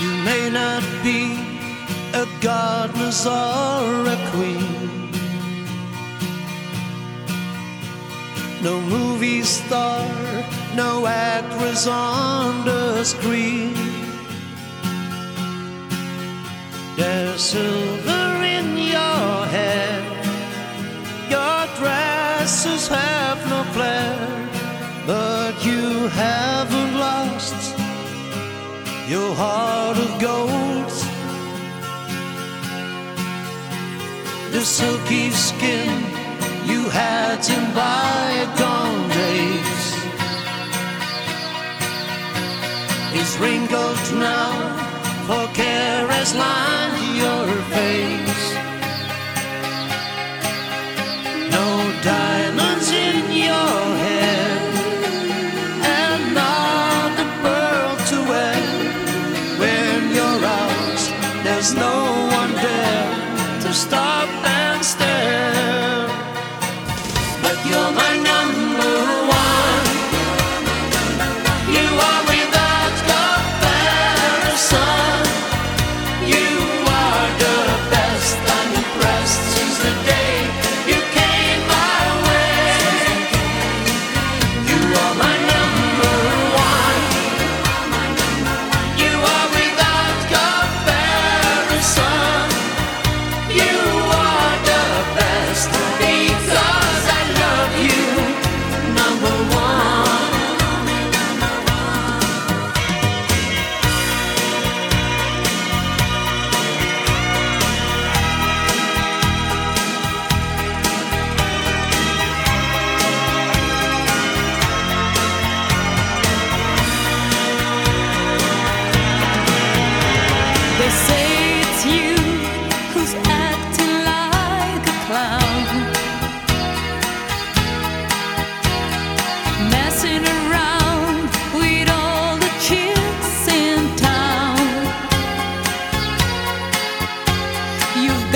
may not be a goddess or a queen. No movie star, no actress on the screen. There's silver in your hair, your dresses have no flair, but you lost your heart of gold. The silky skin you had in bygone days is wrinkled now, for care has lined your face. No diamonds no one there to stop